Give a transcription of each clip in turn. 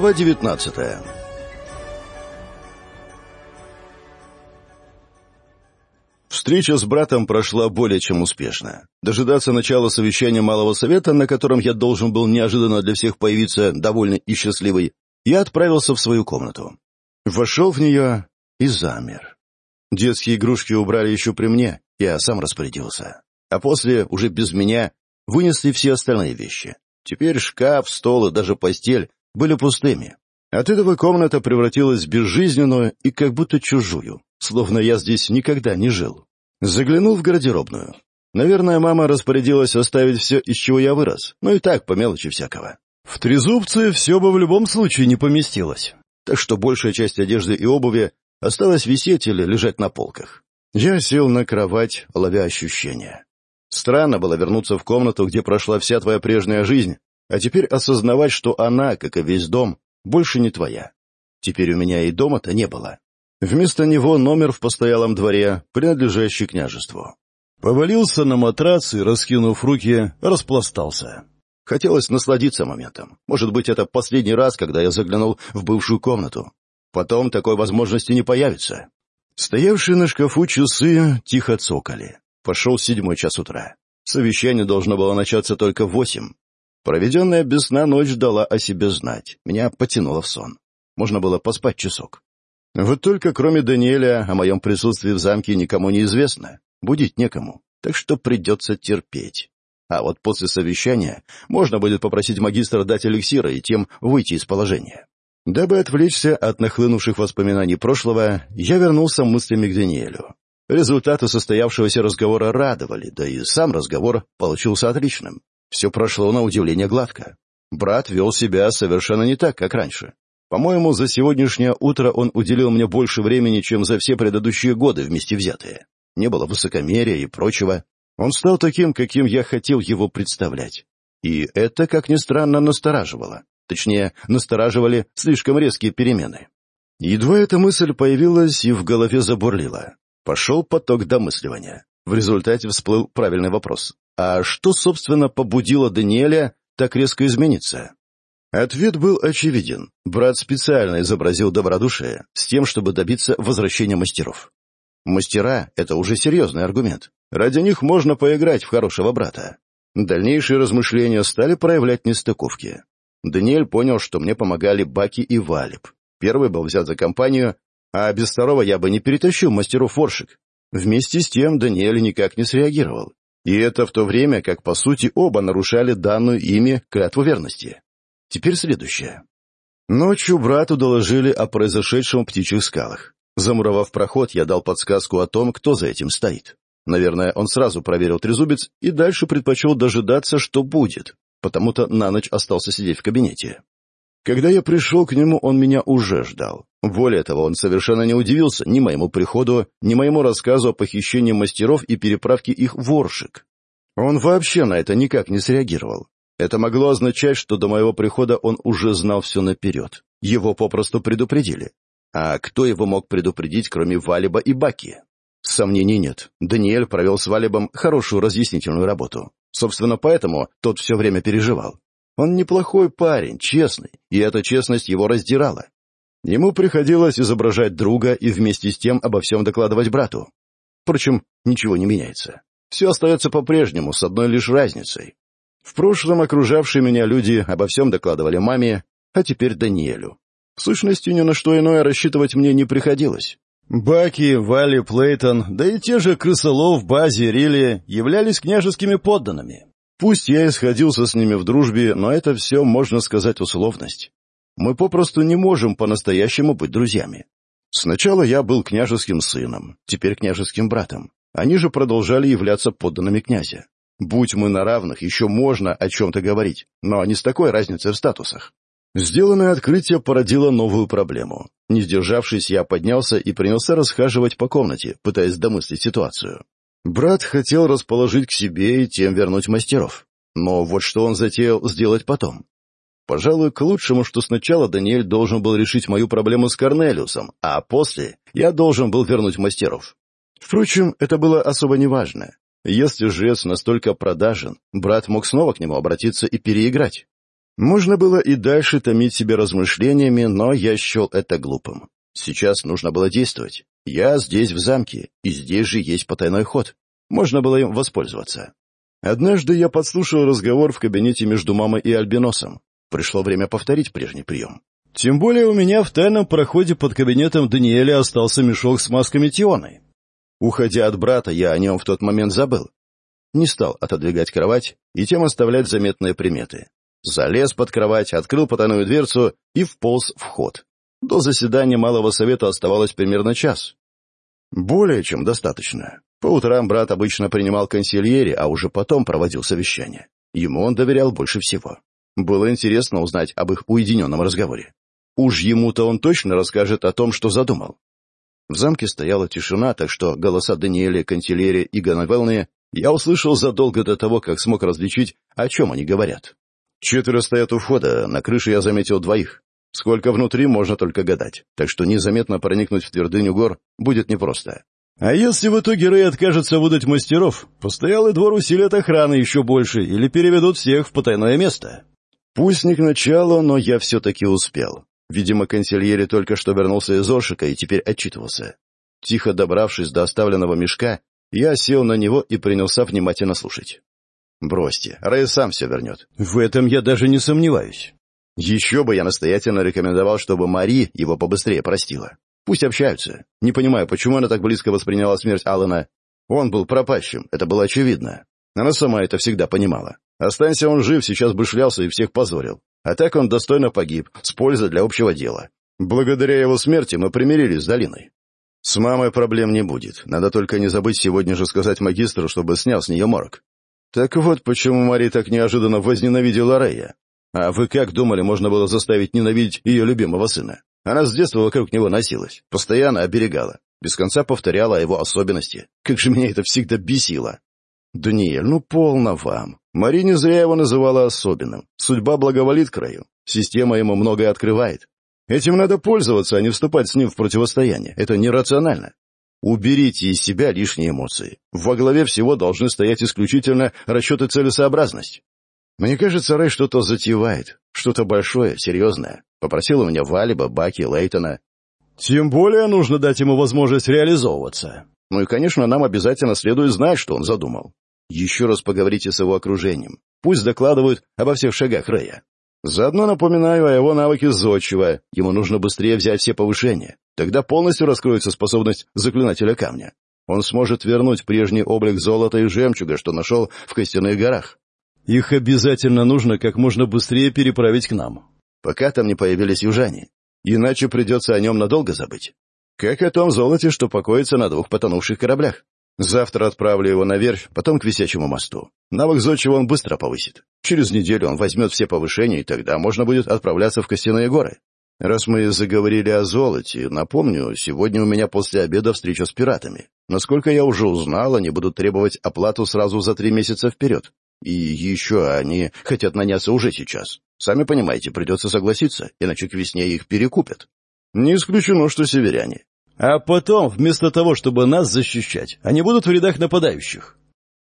Глава 19 Встреча с братом прошла более чем успешно. Дожидаться начала совещания Малого Совета, на котором я должен был неожиданно для всех появиться довольно и счастливый, я отправился в свою комнату. Вошел в нее и замер. Детские игрушки убрали еще при мне, я сам распорядился. А после, уже без меня, вынесли все остальные вещи. Теперь шкаф, стол и даже постель были пустыми. От этого комната превратилась в безжизненную и как будто чужую, словно я здесь никогда не жил. Заглянул в гардеробную. Наверное, мама распорядилась оставить все, из чего я вырос, ну и так, по мелочи всякого. В трезубце все бы в любом случае не поместилось, так что большая часть одежды и обуви осталась висеть или лежать на полках. Я сел на кровать, ловя ощущения. Странно было вернуться в комнату, где прошла вся твоя прежняя жизнь, а теперь осознавать, что она, как и весь дом, больше не твоя. Теперь у меня и дома-то не было. Вместо него номер в постоялом дворе, принадлежащий княжеству. Повалился на матрас и, раскинув руки, распластался. Хотелось насладиться моментом. Может быть, это последний раз, когда я заглянул в бывшую комнату. Потом такой возможности не появится. Стоявшие на шкафу часы тихо цокали. Пошел седьмой час утра. Совещание должно было начаться только в восемь. Проведенная без сна ночь дала о себе знать. Меня потянуло в сон. Можно было поспать часок. Вот только кроме Даниэля о моем присутствии в замке никому не известно. Будить некому. Так что придется терпеть. А вот после совещания можно будет попросить магистра дать эликсира и тем выйти из положения. Дабы отвлечься от нахлынувших воспоминаний прошлого, я вернулся мыслями к Даниэлю. Результаты состоявшегося разговора радовали, да и сам разговор получился отличным. Все прошло на удивление гладко. Брат вел себя совершенно не так, как раньше. По-моему, за сегодняшнее утро он уделил мне больше времени, чем за все предыдущие годы вместе взятые. Не было высокомерия и прочего. Он стал таким, каким я хотел его представлять. И это, как ни странно, настораживало. Точнее, настораживали слишком резкие перемены. Едва эта мысль появилась и в голове забурлила. Пошел поток домысливания. В результате всплыл правильный вопрос. А что, собственно, побудило Даниэля так резко измениться? Ответ был очевиден. Брат специально изобразил добродушие с тем, чтобы добиться возвращения мастеров. Мастера — это уже серьезный аргумент. Ради них можно поиграть в хорошего брата. Дальнейшие размышления стали проявлять нестыковки. Даниэль понял, что мне помогали Баки и Валип. Первый был взят за компанию, а без второго я бы не перетащил мастеру форшик, Вместе с тем Даниэль никак не среагировал. И это в то время, как по сути оба нарушали данную ими клятву верности. Теперь следующее. Ночью брату доложили о произошедшем в птичьих скалах. Замуровав проход, я дал подсказку о том, кто за этим стоит. Наверное, он сразу проверил трезубец и дальше предпочел дожидаться, что будет, потому-то на ночь остался сидеть в кабинете. Когда я пришел к нему, он меня уже ждал. Более того, он совершенно не удивился ни моему приходу, ни моему рассказу о похищении мастеров и переправке их в Оршик. Он вообще на это никак не среагировал. Это могло означать, что до моего прихода он уже знал все наперед. Его попросту предупредили. А кто его мог предупредить, кроме Валиба и Баки? Сомнений нет. Даниэль провел с Валибом хорошую разъяснительную работу. Собственно, поэтому тот все время переживал. Он неплохой парень, честный, и эта честность его раздирала. Ему приходилось изображать друга и вместе с тем обо всем докладывать брату. Впрочем, ничего не меняется. Все остается по-прежнему, с одной лишь разницей. В прошлом окружавшие меня люди обо всем докладывали маме, а теперь Даниэлю. В сущности, ни на что иное рассчитывать мне не приходилось. Баки, Вали, Плейтон, да и те же Крысолов, Бази, Рилли являлись княжескими подданными. Пусть я и сходился с ними в дружбе, но это все, можно сказать, условность. Мы попросту не можем по-настоящему быть друзьями. Сначала я был княжеским сыном, теперь княжеским братом. Они же продолжали являться подданными князя. Будь мы на равных, еще можно о чем-то говорить, но не с такой разницей в статусах. Сделанное открытие породило новую проблему. Не сдержавшись, я поднялся и принялся расхаживать по комнате, пытаясь домыслить ситуацию. Брат хотел расположить к себе и тем вернуть мастеров. Но вот что он затеял сделать потом. Пожалуй, к лучшему, что сначала Даниэль должен был решить мою проблему с Корнелиусом, а после я должен был вернуть мастеров. Впрочем, это было особо неважно. Если жрец настолько продажен, брат мог снова к нему обратиться и переиграть. Можно было и дальше томить себя размышлениями, но я счел это глупым. Сейчас нужно было действовать. Я здесь, в замке, и здесь же есть потайной ход. Можно было им воспользоваться. Однажды я подслушал разговор в кабинете между мамой и Альбиносом. Пришло время повторить прежний прием. Тем более у меня в тайном проходе под кабинетом Даниэля остался мешок с масками Тионы. Уходя от брата, я о нем в тот момент забыл. Не стал отодвигать кровать и тем оставлять заметные приметы. Залез под кровать, открыл потайную дверцу и вполз в ход. До заседания Малого Совета оставалось примерно час. Более чем достаточно. По утрам брат обычно принимал консильери, а уже потом проводил совещание. Ему он доверял больше всего. Было интересно узнать об их уединенном разговоре. Уж ему-то он точно расскажет о том, что задумал. В замке стояла тишина, так что голоса Даниэля, Кантелери и Ганавелны я услышал задолго до того, как смог различить, о чем они говорят. Четверо стоят у входа, на крыше я заметил двоих. Сколько внутри, можно только гадать, так что незаметно проникнуть в твердыню гор будет непросто. А если в итоге Рэй откажется выдать мастеров, постоялый двор усилит охраны еще больше или переведут всех в потайное место? Пусть не к началу, но я все-таки успел. Видимо, консильери только что вернулся из Оршика и теперь отчитывался. Тихо добравшись до оставленного мешка, я сел на него и принялся внимательно слушать. «Бросьте, Рэй сам все вернет. В этом я даже не сомневаюсь. Еще бы я настоятельно рекомендовал, чтобы Мари его побыстрее простила. Пусть общаются. Не понимаю, почему она так близко восприняла смерть Алана. Он был пропащим, это было очевидно. Она сама это всегда понимала. Останься он жив, сейчас бы шлялся и всех позорил. А так он достойно погиб, с пользой для общего дела. Благодаря его смерти мы примирились с долиной. С мамой проблем не будет. Надо только не забыть сегодня же сказать магистру, чтобы снял с нее морг. Так вот, почему Мари так неожиданно возненавидела Рея. А вы как думали, можно было заставить ненавидеть ее любимого сына? Она с детства вокруг него носилась, постоянно оберегала, без конца повторяла его особенности. Как же меня это всегда бесило. «Даниэль, ну полно вам. Мари зря его называла особенным. Судьба благоволит краю. Система ему многое открывает. Этим надо пользоваться, а не вступать с ним в противостояние. Это нерационально. Уберите из себя лишние эмоции. Во главе всего должны стоять исключительно расчет и целесообразность. Мне кажется, Рэй что-то затевает. Что-то большое, серьезное. Попросил у меня Валиба, Баки, Лейтона. Тем более нужно дать ему возможность реализовываться. Ну и, конечно, нам обязательно следует знать, что он задумал. Еще раз поговорите с его окружением. Пусть докладывают обо всех шагах Рэя. Заодно напоминаю о его навыке зодчего. Ему нужно быстрее взять все повышения. Тогда полностью раскроется способность заклинателя камня. Он сможет вернуть прежний облик золота и жемчуга, что нашел в Костяных горах. Их обязательно нужно как можно быстрее переправить к нам. Пока там не появились южане. Иначе придется о нем надолго забыть. Как о том золоте, что покоится на двух потонувших кораблях. Завтра отправлю его на наверх, потом к висячему мосту. Навык зодчего он быстро повысит. Через неделю он возьмет все повышения, и тогда можно будет отправляться в Костяные горы. Раз мы заговорили о золоте, напомню, сегодня у меня после обеда встреча с пиратами. Насколько я уже узнал, они будут требовать оплату сразу за три месяца вперед. И еще они хотят наняться уже сейчас. Сами понимаете, придется согласиться, иначе к весне их перекупят. Не исключено, что северяне. А потом, вместо того, чтобы нас защищать, они будут в рядах нападающих.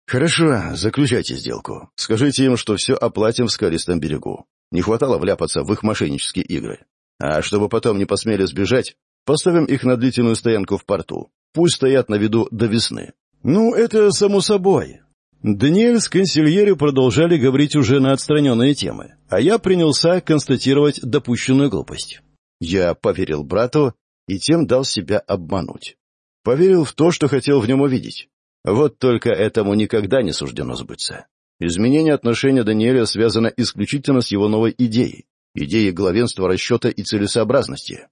«Хорошо, заключайте сделку. Скажите им, что все оплатим в скалистом берегу. Не хватало вляпаться в их мошеннические игры. А чтобы потом не посмели сбежать, поставим их на длительную стоянку в порту. Пусть стоят на виду до весны». «Ну, это само собой». Даниэль с консильери продолжали говорить уже на отстраненные темы, а я принялся констатировать допущенную глупость. Я поверил брату и тем дал себя обмануть. Поверил в то, что хотел в нем увидеть. Вот только этому никогда не суждено сбыться. Изменение отношения Даниэля связано исключительно с его новой идеей, идеей главенства расчета и целесообразности.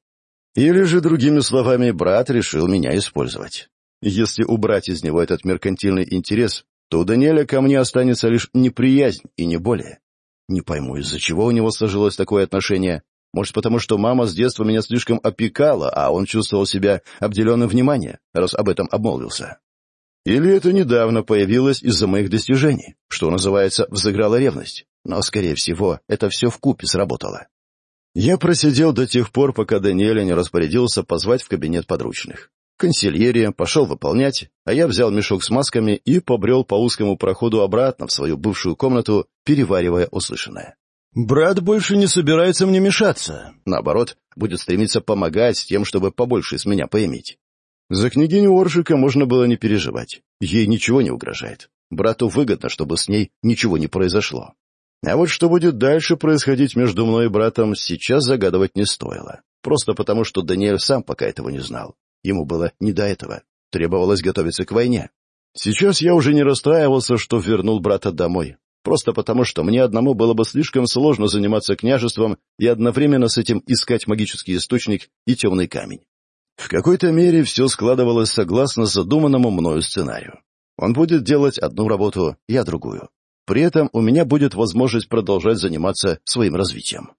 Или же, другими словами, брат решил меня использовать. Если убрать из него этот меркантильный интерес, то у Даниэля ко мне останется лишь неприязнь и не более. Не пойму, из-за чего у него сложилось такое отношение, может, потому что мама с детства меня слишком опекала, а он чувствовал себя обделенным вниманием, раз об этом обмолвился. Или это недавно появилось из-за моих достижений, что называется «взыграла ревность». Но, скорее всего, это все вкупе сработало. Я просидел до тех пор, пока Даниэля не распорядился позвать в кабинет подручных. Консильерия пошел выполнять, а я взял мешок с масками и побрел по узкому проходу обратно в свою бывшую комнату, переваривая услышанное. Брат больше не собирается мне мешаться. Наоборот, будет стремиться помогать с тем, чтобы побольше с меня поиметь. За княгиню Оржика можно было не переживать. Ей ничего не угрожает. Брату выгодно, чтобы с ней ничего не произошло. А вот что будет дальше происходить между мной и братом, сейчас загадывать не стоило. Просто потому, что Даниэль сам пока этого не знал. Ему было не до просто потому, что мне одному было бы слишком сложно заниматься княжеством и одновременно с этим искать магический источник и темный камень. В какой-то мере все складывалось согласно задуманному мною сценарию. Он будет делать одну работу, я другую. При этом у меня будет возможность продолжать заниматься своим развитием.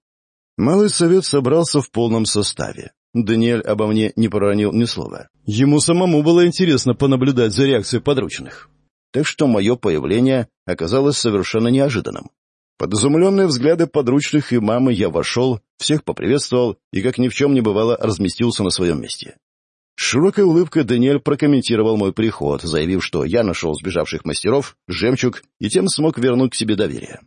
Малый совет собрался в полном составе. Даниэль обо мне не проронил ни слова. Ему самому было интересно понаблюдать за реакцией подручных так что мое появление оказалось совершенно неожиданным. Под изумленные взгляды подручных и мамы я вошел, всех поприветствовал и, как ни в чем не бывало, разместился на своем месте. С широкой улыбкой Даниэль прокомментировал мой приход, заявив, что я нашел сбежавших мастеров, жемчуг, и тем смог вернуть к себе доверие.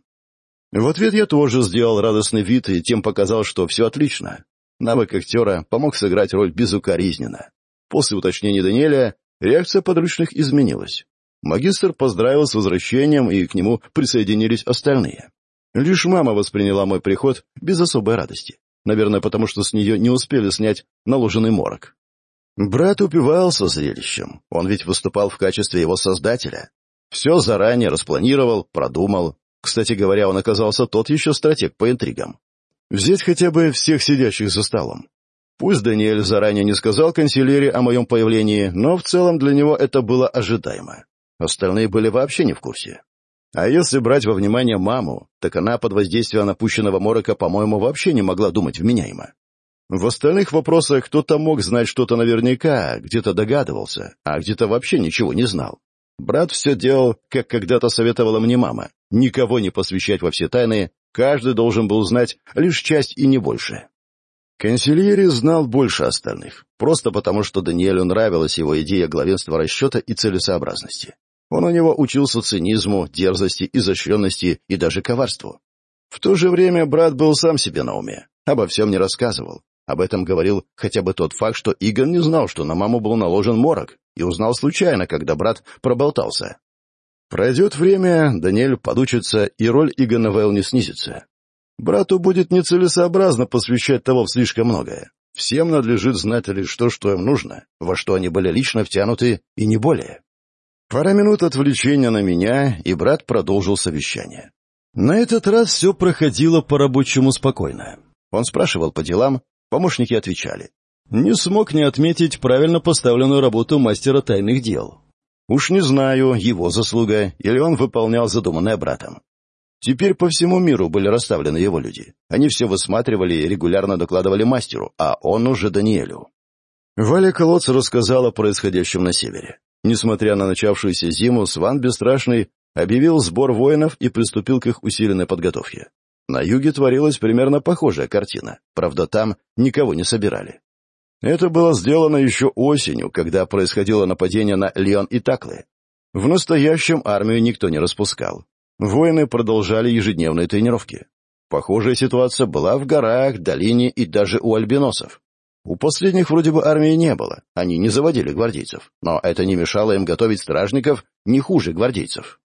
В ответ я тоже сделал радостный вид и тем показал, что все отлично. Навык актера помог сыграть роль безукоризненно. После уточнения Даниэля реакция подручных изменилась. Магистр поздравил с возвращением, и к нему присоединились остальные. Лишь мама восприняла мой приход без особой радости. Наверное, потому что с нее не успели снять наложенный морок. Брат упивался зрелищем, он ведь выступал в качестве его создателя. Все заранее распланировал, продумал. Кстати говоря, он оказался тот еще стратег по интригам. Взять хотя бы всех сидящих за столом. Пусть Даниэль заранее не сказал канцелярии о моем появлении, но в целом для него это было ожидаемо. Остальные были вообще не в курсе. А если брать во внимание маму, так она под воздействием напущенного морока, по-моему, вообще не могла думать вменяемо. В остальных вопросах кто-то мог знать что-то наверняка, где-то догадывался, а где-то вообще ничего не знал. Брат все делал, как когда-то советовала мне мама. Никого не посвящать во все тайны, каждый должен был знать лишь часть и не больше. Консильери знал больше остальных, просто потому что Даниэлю нравилась его идея главенства расчета и целесообразности. Он у него учился цинизму, дерзости, изощренности и даже коварству. В то же время брат был сам себе на уме, обо всем не рассказывал. Об этом говорил хотя бы тот факт, что Игон не знал, что на маму был наложен морок, и узнал случайно, когда брат проболтался. Пройдет время, Даниэль подучится, и роль Игона Вэлл не снизится. Брату будет нецелесообразно посвящать того в слишком многое. Всем надлежит знать лишь то, что Пара минут отвлечения на меня, и брат продолжил совещание. На этот раз все проходило по-рабочему спокойно. Он спрашивал по делам, помощники отвечали. Не смог не отметить правильно поставленную работу мастера тайных дел. Уж не знаю, его заслуга, или он выполнял задуманное братом. Теперь по всему миру были расставлены его люди. Они все высматривали и регулярно докладывали мастеру, а он уже Даниэлю. Валя Колодц рассказала о происходящем на севере. Несмотря на начавшуюся зиму, Сван Бесстрашный объявил сбор воинов и приступил к их усиленной подготовке. На юге творилась примерно похожая картина, правда там никого не собирали. Это было сделано еще осенью, когда происходило нападение на Леон и Таклы. В настоящем армию никто не распускал. Воины продолжали ежедневные тренировки. Похожая ситуация была в горах, долине и даже у альбиносов. У последних вроде бы армии не было, они не заводили гвардейцев, но это не мешало им готовить стражников не хуже гвардейцев.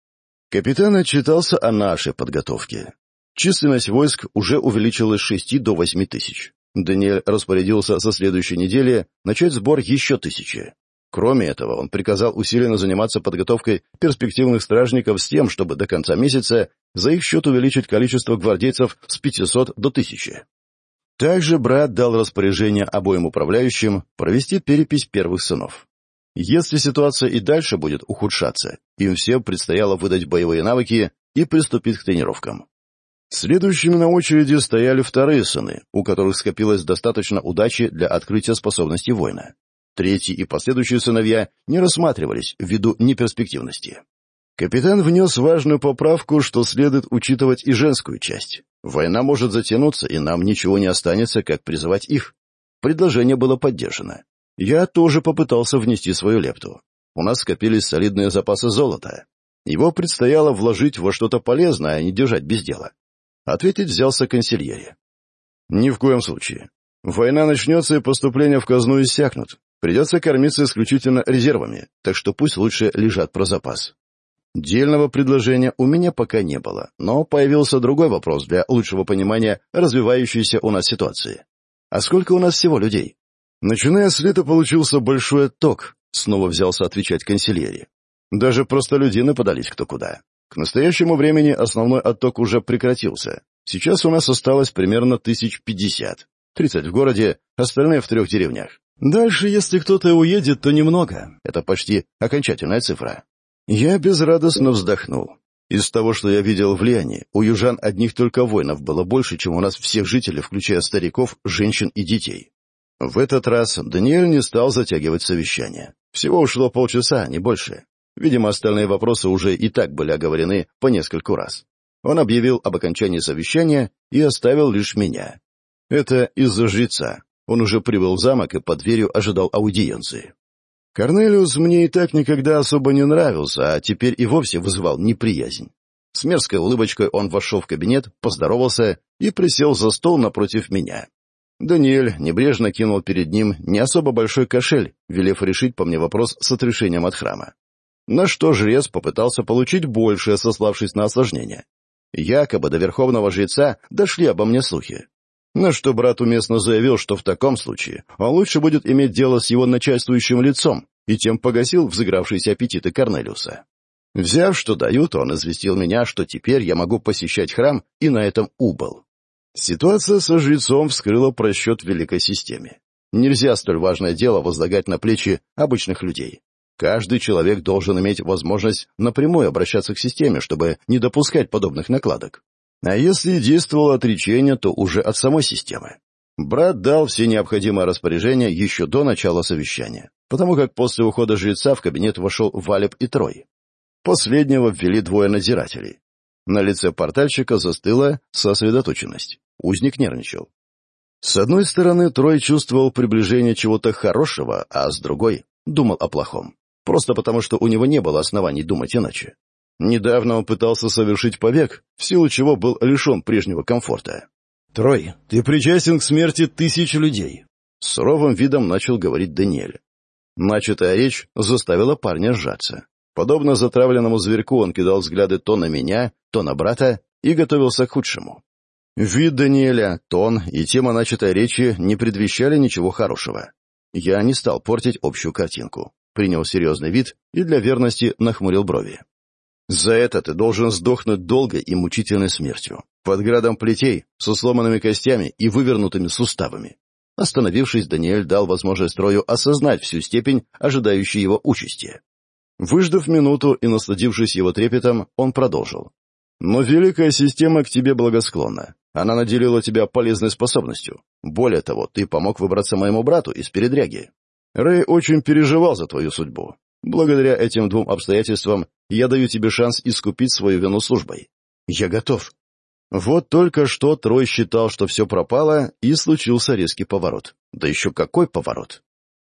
Капитан отчитался о нашей подготовке. Численность войск уже увеличилась с шести до восьми тысяч. Даниэль распорядился со следующей недели начать сбор еще тысячи. Кроме этого, он приказал усиленно заниматься подготовкой перспективных стражников с тем, чтобы до конца месяца за их счет увеличить количество гвардейцев с 500 до 1000. Также брат дал распоряжение обоим управляющим провести перепись первых сынов. Если ситуация и дальше будет ухудшаться, им всем предстояло выдать боевые навыки и приступить к тренировкам. Следующими на очереди стояли вторые сыны, у которых скопилось достаточно удачи для открытия способности воина. Третий и последующие сыновья не рассматривались ввиду неперспективности. Капитан внес важную поправку, что следует учитывать и женскую часть. Война может затянуться, и нам ничего не останется, как призывать их. Предложение было поддержано. Я тоже попытался внести свою лепту. У нас скопились солидные запасы золота. Его предстояло вложить во что-то полезное, а не держать без дела. Ответить взялся консильери. «Ни в коем случае. Война начнется, и поступления в казну иссякнут. Придется кормиться исключительно резервами, так что пусть лучше лежат про запас. Дельного предложения у меня пока не было, но появился другой вопрос для лучшего понимания развивающейся у нас ситуации. А сколько у нас всего людей? Начиная с лета получился большой отток, снова взялся отвечать консильери. Даже простолюдины подались кто куда. К настоящему времени основной отток уже прекратился. Сейчас у нас осталось примерно тысяч пятьдесят. Тридцать в городе, остальные в трех деревнях. Дальше, если кто-то уедет, то немного. Это почти окончательная цифра. Я безрадостно вздохнул. Из того, что я видел в Лиане, у южан одних только воинов было больше, чем у нас всех жителей, включая стариков, женщин и детей. В этот раз Даниэль не стал затягивать совещание. Всего ушло полчаса, не больше. Видимо, остальные вопросы уже и так были оговорены по нескольку раз. Он объявил об окончании совещания и оставил лишь меня. Это из-за жреца. Он уже прибыл в замок и под дверью ожидал аудиенции. Корнелиус мне и так никогда особо не нравился, а теперь и вовсе вызывал неприязнь. С мерзкой улыбочкой он вошел в кабинет, поздоровался и присел за стол напротив меня. Даниэль небрежно кинул перед ним не особо большой кошель, велев решить по мне вопрос с отрешением от храма. На что жрец попытался получить больше, сославшись на осложнение. Якобы до верховного жреца дошли обо мне слухи. На что, брат уместно заявил, что в таком случае он лучше будет иметь дело с его начальствующим лицом, и тем погасил взыгравшиеся аппетиты Корнелиуса. Взяв, что дают, он известил меня, что теперь я могу посещать храм, и на этом убыл. Ситуация со жрецом вскрыла просчет в великой системе. Нельзя столь важное дело возлагать на плечи обычных людей. Каждый человек должен иметь возможность напрямую обращаться к системе, чтобы не допускать подобных накладок. А если действовало отречение, то уже от самой системы. Брат дал все необходимые распоряжения еще до начала совещания, потому как после ухода жреца в кабинет вошел Валеб и Трой. Последнего ввели двое надзирателей. На лице портальщика застыла сосредоточенность. Узник нервничал. С одной стороны, Трой чувствовал приближение чего-то хорошего, а с другой — думал о плохом. Просто потому, что у него не было оснований думать иначе. Недавно он пытался совершить побег, в силу чего был лишен прежнего комфорта. «Трой, ты причастен к смерти тысяч людей!» С суровым видом начал говорить Даниэль. Начатая речь заставила парня сжаться. Подобно затравленному зверьку он кидал взгляды то на меня, то на брата и готовился к худшему. Вид Даниэля, тон и тема начатой речи не предвещали ничего хорошего. Я не стал портить общую картинку, принял серьезный вид и для верности нахмурил брови. За это ты должен сдохнуть долго и мучительной смертью, под градом плетей, со сломанными костями и вывернутыми суставами. Остановившись, Даниэль дал возможность строю осознать всю степень ожидающей его участи. Выждав минуту и насладившись его трепетом, он продолжил. «Но великая система к тебе благосклонна. Она наделила тебя полезной способностью. Более того, ты помог выбраться моему брату из передряги. Рэй очень переживал за твою судьбу. Благодаря этим двум обстоятельствам я даю тебе шанс искупить свою вину службой. Я готов. Вот только что Трой считал, что все пропало, и случился резкий поворот. Да еще какой поворот!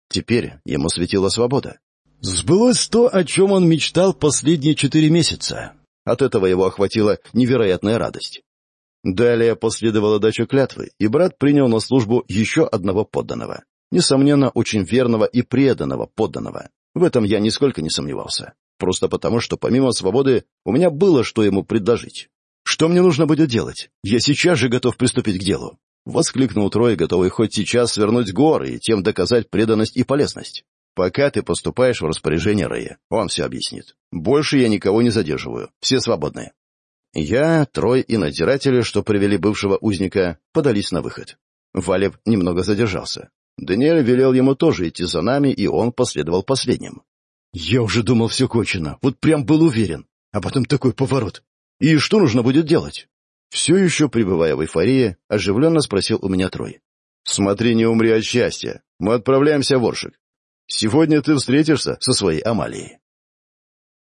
Теперь ему светила свобода. Сбылось то, о чем он мечтал последние четыре месяца. От этого его охватила невероятная радость. Далее последовала дача клятвы, и брат принял на службу еще одного подданного. Несомненно, очень верного и преданного подданного. В этом я нисколько не сомневался. Просто потому, что помимо свободы у меня было, что ему предложить. «Что мне нужно будет делать? Я сейчас же готов приступить к делу!» Воскликнул Трой, готовый хоть сейчас свернуть горы и тем доказать преданность и полезность. «Пока ты поступаешь в распоряжение Рэя, он все объяснит. Больше я никого не задерживаю, все свободны». Я, Трой и надзиратели, что привели бывшего узника, подались на выход. Валев немного задержался. Даниэль велел ему тоже идти за нами, и он последовал последним. «Я уже думал, все кончено, вот прям был уверен. А потом такой поворот. И что нужно будет делать?» Все еще, пребывая в эйфории, оживленно спросил у меня Трой. «Смотри, не умри от счастья. Мы отправляемся в Оршик. Сегодня ты встретишься со своей Амалией».